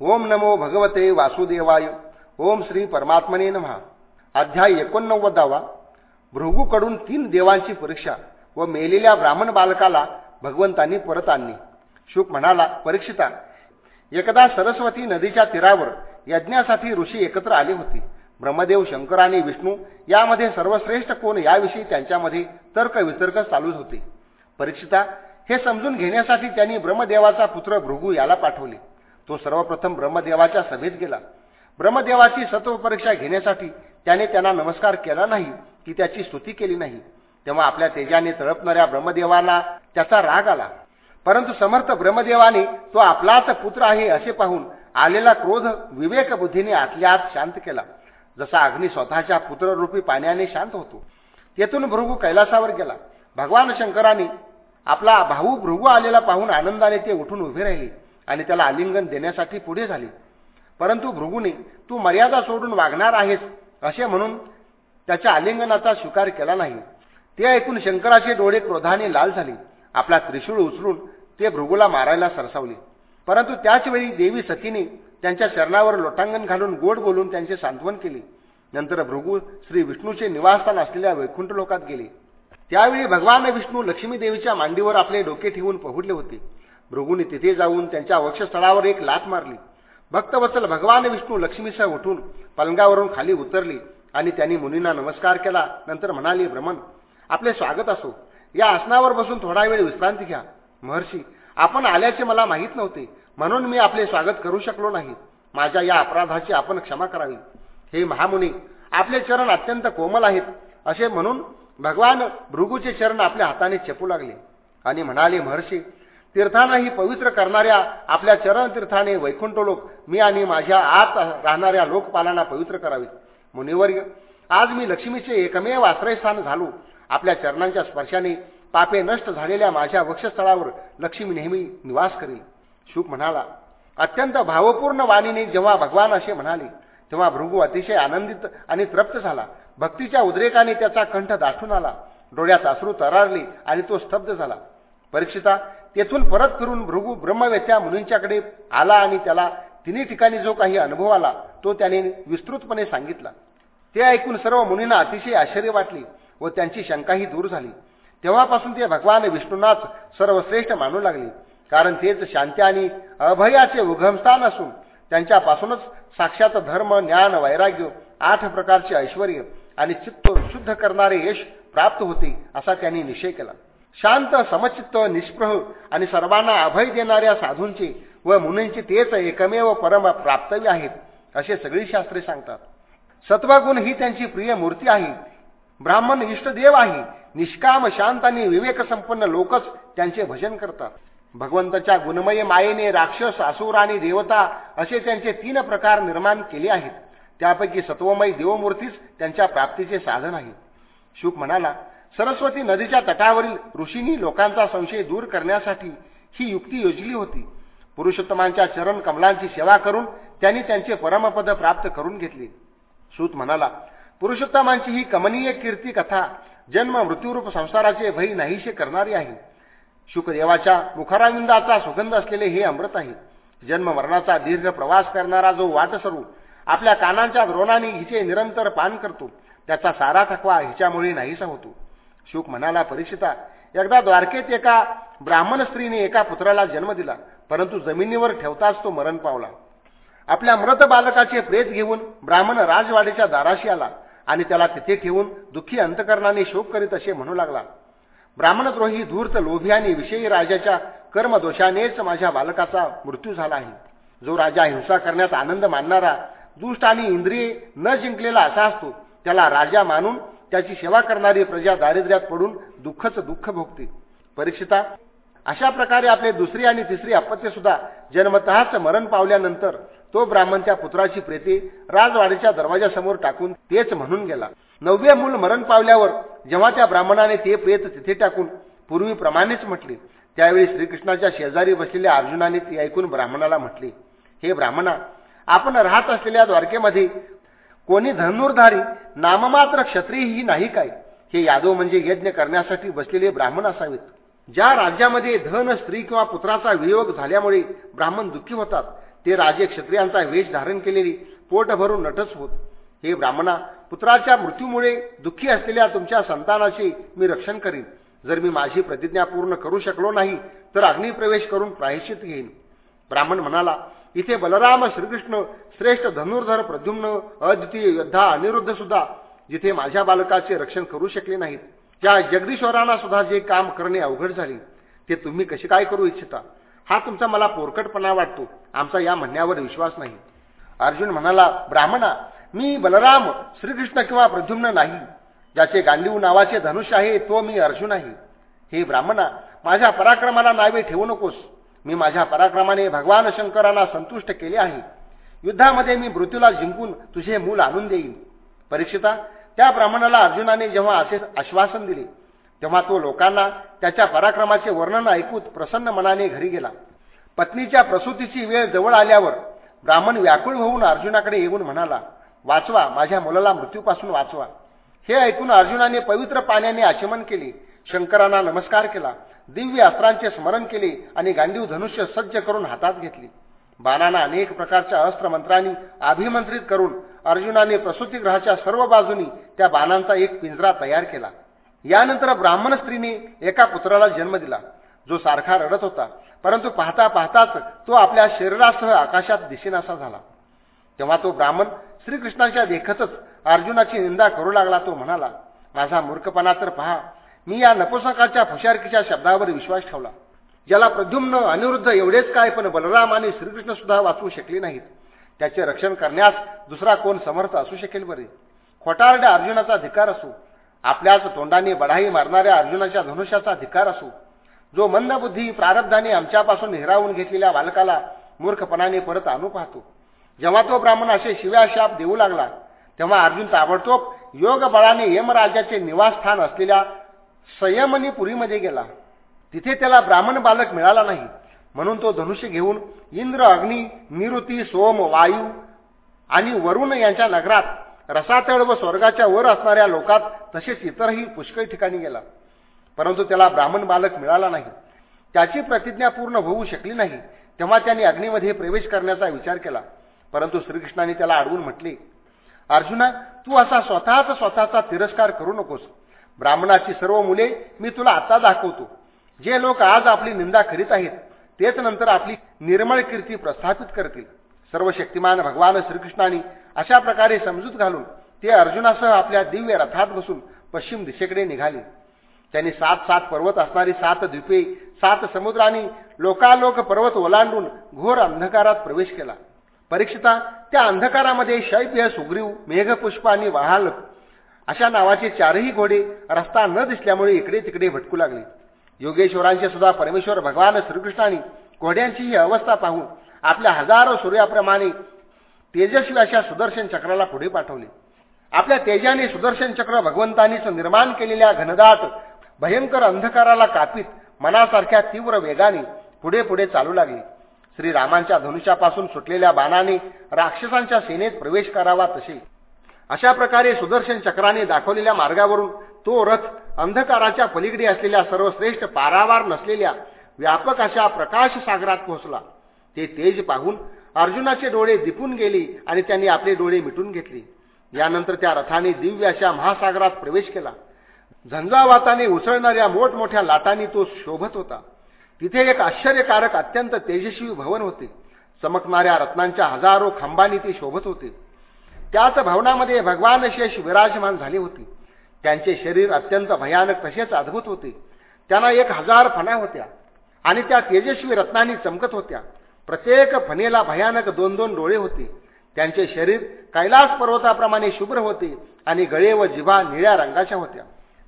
ओम नमो भगवते वासुदेवाय. ओम श्री परमात्मने नमहा अध्याय एकोणनव्वदावा भृगूकडून तीन देवांची परीक्षा व मेलेल्या ब्राह्मण बालकाला भगवंतांनी परत आणली. शुक म्हणाला परीक्षिता एकदा सरस्वती नदीच्या तीरावर यज्ञासाठी ऋषी एकत्र आले होते. ब्रह्मदेव शंकर आणि विष्णू यामध्ये सर्वश्रेष्ठ कोण याविषयी त्यांच्यामध्ये तर्कवितर्क चालूच होते. परीक्षिता हे समजून घेण्यासाठी त्यांनी ब्रह्मदेवाचा पुत्र भृगू याला पाठवले. तो सर्वप्रथम ब्रह्मदेवाच्या सभेत गेला. ब्रह्मदेवाची सत्व परीक्षा घेण्यासाठी त्याने त्यांना नमस्कार केला नाही की त्याची स्तुती केली नाही. तेव्हा आपल्या तेजाने तळपणाऱ्या ब्रह्मदेवाला त्याचा राग आला. परंतु समर्थ ब्रह्मदेवाने तो आपलाच पुत्र आहे असे पाहून आलेला क्रोध विवेक बुद्धीने आतल्या आत शांत केला. जसा अग्नी स्वतःच्या पुत्ररूपी पाण्याने शांत होतो तेथून भृगू कैलासावर गेला. भगवान शंकराने आपला भाऊ भृगू आलेला पाहून आनंदाने ते उठून उभे राहिले. आणि त्याला आलिंगन देण्यासाठी पुढे झाले. परंतु भृगूने तू मर्यादा सोडून वागणार आहेस असे म्हणून त्याच्या आलिंगनाचा स्वीकार केला नाही. ते ऐकून शंकराचे डोळे क्रोधाने लाल झाले. आपला त्रिशूळ उचलून ते भृगूला मारायला सरसावले. परंतु त्याचवेळी देवी सतीने त्यांच्या चरणावर लोटांगण घालून गोड बोलून त्यांचे सांत्वन केले. नंतर भृगू श्री विष्णूचे निवासस्थान असलेल्या वैकुंठ लोकात गेले. त्यावेळी भगवान विष्णू लक्ष्मी देवीच्या मांडीवर आपले डोके ठेवून पहुडले होते. भृगूने तिथे जाऊन त्यांच्या वक्षस्थळावर एक लात मारली. भक्तवत्सल भगवान विष्णू लक्ष्मीसह उठून पलंगावरून खाली उतरली आणि त्यांनी मुनींना नमस्कार केला. नंतर म्हणाले भ्रमण आपले स्वागत असो. या आसनावर बसून थोडा वेळ विश्रांती घ्या. महर्षी आपण आल्याचे मला माहीत नव्हते. म्हणून मी आपले स्वागत करू शकलो नाही. माझ्या या अपराधाची आपण क्षमा करावी. हे महामुनी आपले चरण अत्यंत कोमल आहेत. असे म्हणून भगवान भृगूचे चरण आपल्या हाताने चेपू लागले. आणि म्हणाले महर्षी तीर्थांनाही पवित्र करणाऱ्या आपल्या चरण तीर्थाने वैकुंठ लोक मी आणि माझ्या आत राहणाऱ्या लोकपालांना पवित्र करावे. मुनिवर्य आज मी लक्ष्मीचे एकमेव आश्रयस्थान झालो. आपल्या चरणांच्या स्पर्शाने पापे नष्ट झालेल्या माझ्या वक्षस्थळावर लक्ष्मी नेहमी निवास करेल. शुक म्हणाला अत्यंत भावपूर्ण वाणीने जेव्हा भगवान असे म्हणाले तेव्हा भृगू अतिशय आनंदित आणि तृप्त झाला. भक्तीच्या उद्रेकाने त्याचा कंठ दाटून आला. डोळ्यात अश्रू तरारली आणि तो स्तब्ध झाला. परीक्षिता तेथून परत फिरून भृगू ब्रह्मवेत्या मुनींच्याकडे आला आणि त्याला तिन्ही ठिकाणी जो काही अनुभव आला तो त्याने विस्तृतपणे सांगितला. ते ऐकून सर्व मुनींना अतिशय आश्चर्य वाटले व त्यांची शंकाही दूर झाली. तेव्हापासून ते भगवान विष्णूंनाच सर्वश्रेष्ठ मानू लागले कारण तेच शांती आणि अभयाचे उगमस्थान असून त्यांच्यापासूनच साक्षात धर्म ज्ञान वैराग्य आठ प्रकारचे ऐश्वर आणि चित्त शुद्ध करणारे यश प्राप्त होते असा त्यांनी निश्चय केला. शांत समचित्त निष्प्रह आणि सर्वांना अभय देणाऱ्या साधूंचे व मुनींचे तेच एकमेव परम प्राप्तव्य आहेत असे सगळी शास्त्रे सांगतात. सत्वगुण ही त्यांची प्रिय मूर्ती आहे. ब्राह्मण इष्टदेव आहे. निष्काम शांत आणि विवेकसंपन्न लोकच त्यांचे भजन करतात. भगवंताच्या गुणमय मायेने राक्षस असुर आणि देवता असे त्यांचे तीन प्रकार निर्माण केले आहेत. त्यापैकी सत्वमय देवमूर्तीच त्यांच्या प्राप्तीचे साधन आहे. शुक म्हणाला सरस्वती नदीच्या तटावरील ऋषींनी लोकांचा संशय दूर करण्यासाठी ही युक्ती योजली होती. पुरुषोत्तमांच्या चरण कमलांची सेवा करून त्यांनी त्यांचे परमपद प्राप्त करून घेतले. सूत म्हणाला पुरुषोत्तमांची ही कमनीय कीर्ती कथा जन्म मृत्यूरूप संसाराचे भय नाहीसे करणारी आहे. शुकदेवाच्या मुखाराविंदाचा सुगंध असलेले हे अमृत आहे. जन्म मरणाचा दीर्घ प्रवास करणारा जो वाटसरू आपल्या कानांच्या द्रोणाने हिचे निरंतर पान करतो. त्याचा सारा थकवा हिच्यामुळे नाहीसा होतो. शुक म्हणाला परीक्षिता. एकदा द्वारकेत एका ब्राह्मण स्त्रीने एका पुत्राला जन्म दिला परंतु जमिनीवर ठेवताच तो मरण पावला. आपल्या मृत बालकाचे प्रेत घेऊन ब्राह्मण राजवाडीच्या दाराशी आला आणि त्याला तिथे ठेवून दुःखी अंतकरणाने शोक करीत असे म्हणू लागला. ब्राह्मणद्रोही धूर्त लोभी आणि विषयी राजाच्या कर्मदोषानेच माझ्या बालकाचा मृत्यू झाला आहे. जो राजा हिंसा करण्यात आनंद मानणारा दुष्ट आणि इंद्रिय न जिंकलेला असा असतो त्याला राजा मानून त्याची सेवा करणारी प्रजा दारिद्र्यात पडून दुःखच दुःख भोगते. परीक्षिता अशा प्रकारे आपले दुसरी आणि तिसरी अपत्य सुद्धा जन्मतःच मरण पावल्यानंतर तो ब्राह्मण त्या पुत्राची प्रेते राजवाडीच्या दरवाजासमोर टाकून तेच म्हणून गेला. नववे मूल मरण पावल्यावर जेव्हा त्या ब्राह्मणाने ते प्रेत तिथे टाकून पूर्वीप्रमाणेच म्हटले त्यावेळी श्रीकृष्णाच्या शेजारी बसलेल्या अर्जुनाने ती ऐकून ब्राह्मणाला म्हटले हे ब्राह्मणा आपण राहत असलेल्या द्वारकेमध्ये कोणी धनुर्धारी नाममात्र क्षत्रियही नाही काय? हे यादव म्हणजे यज्ञ करण्यासाठी बसलेले ब्राह्मण असावेत. ज्या राज्यामध्ये धन स्त्री किंवा पुत्राचा वियोग झाल्यामुळे ब्राह्मण दुःखी होतात ते राजे क्षत्रियांचा वेश धारण केलेली पोट भरून नटच होत. हे ब्राह्मणा पुत्राच्या मृत्यूमुळे दुःखी असलेल्या तुमच्या संतानाचे मी रक्षण करीन. जर मी माझी प्रतिज्ञा पूर्ण करू शकलो नाही तर अग्निप्रवेश करून प्रायश्चित घेईन. ब्राह्मण म्हणाला इथे बलराम श्रीकृष्ण श्रेष्ठ धनुर्धर प्रद्युम्न अद्वितीय योद्धा अनिरुद्ध सुद्धा जिथे माझ्या बालकाचे रक्षण करू शकले नाहीत. त्या जगदीश्वरांना सुद्धा जे काम करणे अवघड झाले ते तुम्ही कसे काय करू इच्छिता? हा तुमचा मला पोरकटपणा वाटतो. आमचा या म्हणण्यावर विश्वास नाही. अर्जुन म्हणाला ब्राह्मणा मी बलराम श्रीकृष्ण किंवा प्रद्युम्न नाही. ज्याचे गांधीव नावाचे धनुष्य आहे तो मी अर्जुन आहे. हे ब्राह्मणा माझ्या पराक्रमाला नावे ठेवू नकोस. मी माझ्या पराक्रमाने भगवान शंकराला संतुष्ट केले आहे. युद्धामध्ये मी मृत्यूला जिंकून तुझे मूल आणून देईन. परीक्षिता त्या ब्राह्मणाला अर्जुनाने जेव्हा असे आश्वासन दिले तेव्हा तो लोकांना त्याच्या पराक्रमाचे वर्णन ऐकून प्रसन्न मनाने घरी गेला. पत्नीच्या प्रसूतीची वेळ जवळ आल्यावर ब्राह्मण व्याकुळ होऊन अर्जुनाकडे येऊन म्हणाला वाचवा माझ्या मुलाला मृत्यूपासून वाचवा. हे ऐकून अर्जुनाने पवित्र पाण्याने आचमन केले. शंकरांना नमस्कार केला दिव्य अस्त्रांचे स्मरण केले आणि गांधीव धनुष्य सज्ज करून हातात घेतली. बाणांना अनेक प्रकारच्या अस्त्रमंत्रांनी अभिमंत्रित करून अर्जुनाने प्रसूतीग्रहाच्या सर्व बाजूनी त्या बाणांचा एक पिंजरा तयार केला. यानंतर ब्राह्मण स्त्रीने एका पुत्राला जन्म दिला जो सारखा रडत होता परंतु पाहता पाहताच तो आपल्या शरीरासह आकाशात दिसेनासा झाला. तेव्हा तो ब्राह्मण श्रीकृष्णाच्या देखतच अर्जुनाची निंदा करू लागला तो म्हणाला माझा मूर्खपणा तर पहा मी या नपुसकाच्या फुशारकीच्या शब्दावर विश्वास ठेवला. ज्याला प्रद्युम्न अनिरुद्ध एवढेच काय पण बलराम आणि श्रीकृष्ण सुद्धा वाचवू शकले नाहीत. त्याचे रक्षण करण्यास दुसरा कोण समर्थ असू शकेल बरे? खोटारड्या अर्जुनाचा धिकार असो आपल्याच तोंडाने बढाई मारणाऱ्या अर्जुनाच्या धनुष्याचा धिकार असो जो मंदबुद्धी प्रारब्धाने आमच्यापासून हिरावून घेतलेल्या बालकाला मूर्खपणाने परत आणू पाहतो. जेव्हा तो ब्राह्मण असे शिव्या शाप देऊ लागला तेव्हा अर्जुन ताबडतोब योग बळाने यमराजाचे निवासस्थान असलेल्या संयमनी पुरीमध्ये गेला. तिथे त्याला ब्राह्मण बालक मिळाला नाही. म्हणून तो धनुष्य घेऊन इंद्र अग्नी निरुती सोम वायू आणि वरुण यांच्या नगरात रसातळ व स्वर्गाच्या वर असणाऱ्या लोकात तसेच इतरही पुष्कळ ठिकाणी गेला. परंतु त्याला ब्राह्मण बालक मिळाला नाही. त्याची प्रतिज्ञा पूर्ण होऊ शकली नाही. तेव्हा त्याने अग्नीमध्ये प्रवेश करण्याचा विचार केला. परंतु श्रीकृष्णाने त्याला अडवून म्हटले अर्जुना तू असा स्वतःच स्वतःचा तिरस्कार करू नकोस. ब्राह्मणाची सर्व मुले मी तुला आता दाखवतो. जे लोक आज आपली निंदा करीत आहेत तेच नंतर आपली निर्मळ कीर्ती प्रस्थापित करतील. सर्व शक्तिमान भगवान श्रीकृष्णाने अशा प्रकारे समजूत घालून ते अर्जुनासह आपल्या दिव्य रथात बसून पश्चिम दिशेकडे निघाले. त्यांनी सात सात पर्वत असणारी सात द्वीपे सात समुद्रांनी लोकालोक पर्वत ओलांडून घोर अंधकारात प्रवेश केला. परीक्षिता त्या अंधकारामध्ये शैप्य सुग्रीव मेघपुष्प आणि वाहाल अशा नावाचे चारही घोडे रस्ता न दिसल्यामुळे इकडे तिकडे भटकू लागले. योगेश्वरांचे सुद्धा परमेश्वर भगवान श्रीकृष्णाने घोड्यांची ही अवस्था पाहून आपल्या हजारो सूर्याप्रमाणे तेजस्वी अशा सुदर्शन चक्राला पुढे पाठवले. आपल्या तेजाने सुदर्शन चक्र भगवंतांनीच निर्माण केलेल्या घनदाट भयंकर अंधकाराला कापीत मनासारख्या तीव्र वेगाने पुढे पुढे चालू लागले. श्रीरामांच्या धनुष्यापासून सुटलेल्या बाणाने राक्षसांच्या सेनेत प्रवेश करावा तसे अशा प्रकारे सुदर्शन चक्राने दाखवलेल्या मार्गावरून तो रथ अंधकाराच्या पलीकडे असलेल्या सर्वश्रेष्ठ पारावार नसलेल्या व्यापक अशा प्रकाश सागरात पोहोचला. ते तेज पाहून अर्जुनाचे डोळे दिपून गेले आणि त्यांनी आपले डोळे मिटून घेतले. यानंतर त्या रथाने दिव्य अशा महासागरात प्रवेश केला. झंझावाताने उसळणाऱ्या मोठमोठ्या लाटांनी तो शोभत होता. तिथे एक आश्चर्यकारक अत्यंत तेजस्वी भवन होते. चमकणाऱ्या रत्नांच्या हजारो खांबांनी ते शोभत होते. त्याच भवनामध्ये भगवान शेष विराजमान झाले होते. त्यांचे शरीर अत्यंत भयानक तसेच अद्भुत होते. त्यांना एक हजार फणा होत्या आणि त्या तेजस्वी रत्नांनी चमकत होत्या. प्रत्येक फणेला भयानक दोन दोन डोळे होते. त्यांचे शरीर कैलास पर्वताप्रमाणे शुभ्र होते आणि गळे व जिभा निळ्या रंगाच्या होत्या.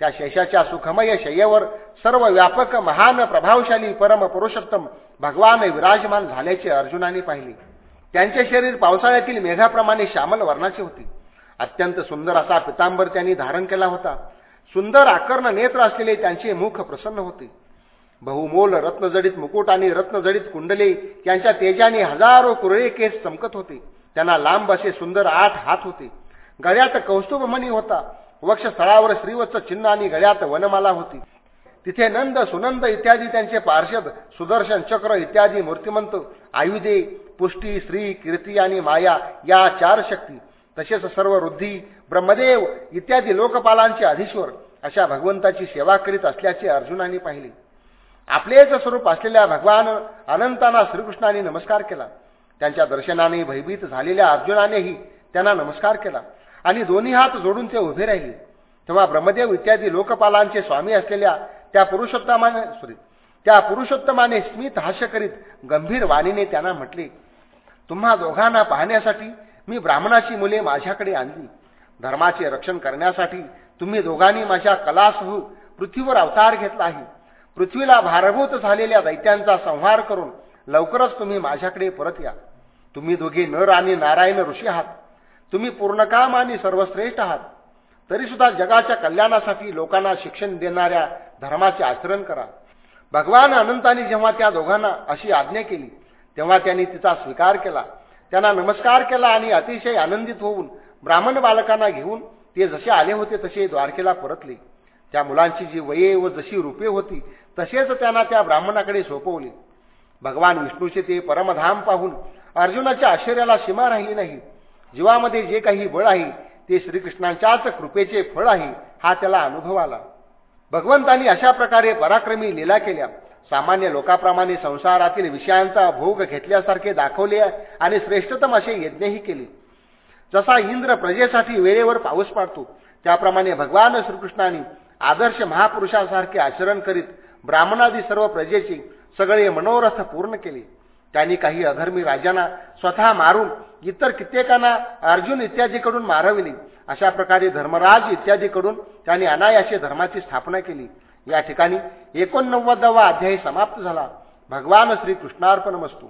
त्या शेषाच्या सुखमय शय्येवर सर्व व्यापक महान प्रभावशाली परम पुरुषोत्तम भगवान विराजमान झाल्याचे अर्जुनाने पाहिले. त्यांचे शरीर पावसाळ्यातील मेघाप्रमाणे श्यामल वर्णाचे होते. अत्यंत सुंदर असा पितांबर त्यांनी धारण केला होता. सुंदर आकर्ण नेत्र असलेले त्यांचे मुख प्रसन्न होते. बहुमोल रत्नजडित मुकुट आणि रत्नजडित कुंडले त्यांच्या तेजाने हजारो कुरळे केस चमकत होते. त्यांना लांब असे सुंदर आठ हात होते. गळ्यात कौस्तुभमणी होता. वक्षस्थळावर श्रीवत्स चिन्ह आणि गळ्यात वनमाला होती. तिथे नंद सुनंद इत्यादी त्यांचे पार्षद सुदर्शन चक्र इत्यादी मूर्तिमंत आयुधे पुष्टी श्री कीर्ती आणि माया या चार शक्ती तसेच सर्व वृद्धी ब्रह्मदेव इत्यादी लोकपालांचे अधीश्वर अशा भगवंताची सेवा करीत असल्याचे अर्जुनाने पाहिले. आपलेच स्वरूप असलेल्या भगवान अनंतांना श्रीकृष्णाने नमस्कार केला. त्यांच्या दर्शनाने भयभीत झालेल्या अर्जुनानेही त्यांना नमस्कार केला आणि दोन्ही हात जोडून ते उभे राहिले. तेव्हा ब्रह्मदेव इत्यादी लोकपालांचे स्वामी असलेल्या त्या पुरुषोत्तमाने सॉरी त्या पुरुषोत्तमाने स्मित हास्य करीत गंभीर वाणीने त्यांना म्हटले तुम्हा दोघांना पाहण्यासाठी मी ब्राह्मणाची मुले माझ्याकडे आणली. धर्माचे रक्षण करण्यासाठी तुम्ही दोघांनी माझ्या कलासह पृथ्वीवर अवतार घेतला आहे. पृथ्वीला भारभूत झालेल्या दैत्यांचा संहार करून लवकरच तुम्ही माझ्याकडे परत या. तुम्ही दोघे नर आणि नारायण ऋषी आहात. तुम्ही पूर्णकाम आणि सर्वश्रेष्ठ आहात. तरीसुद्धा जगाच्या कल्याणासाठी लोकांना शिक्षण देणाऱ्या धर्माचे आचरण करा. भगवान अनंतानी जेव्हा त्या दोघांना अशी आज्ञा केली तेव्हा त्यांनी तिचा स्वीकार केला. त्यांना नमस्कार केला आणि अतिशय आनंदित होऊन ब्राह्मण बालकांना घेऊन ते जसे आले होते तसे द्वारकेला परतले. त्या मुलांची जी वये व जशी रूपे होती तसेच त्यांना त्या ब्राह्मणाकडे सोपवले. भगवान विष्णूचे ते परमधाम पाहून अर्जुनाच्या आश्चर्याला सीमा राहिली नाही. जीवामध्ये जे काही बळ आहे ते श्रीकृष्णांच्याच कृपेचे फळ आहे हा त्याला अनुभव आला. भगवंतांनी अशा प्रकारे पराक्रमी लीला केल्या. सामान्य लोकाप्रमाणे संसारातील विषयांचा भोग घेतल्यासारखे दाखवले आणि श्रेष्ठतम असे यज्ञही केले. जसा इंद्र प्रजेसाठी वेळेवर पाऊस पाडतो त्याप्रमाणे भगवान श्रीकृष्णाने आदर्श महापुरुषांसारखे आचरण करीत ब्राह्मणादी सर्व प्रजेचे सगळे मनोरथ पूर्ण केले. त्यांनी काही अधर्मी राजांना स्वतः मारून इतर कित्येकांना अर्जुन इत्यादीकडून मारविले. अशा प्रकारे धर्मराज इत्यादीकडून त्यांनी अनायाशी धर्माची स्थापना केली. या ठिकाणी एकोणनव्वदावा अध्यायी समाप्त झाला. भगवान श्री मस्तू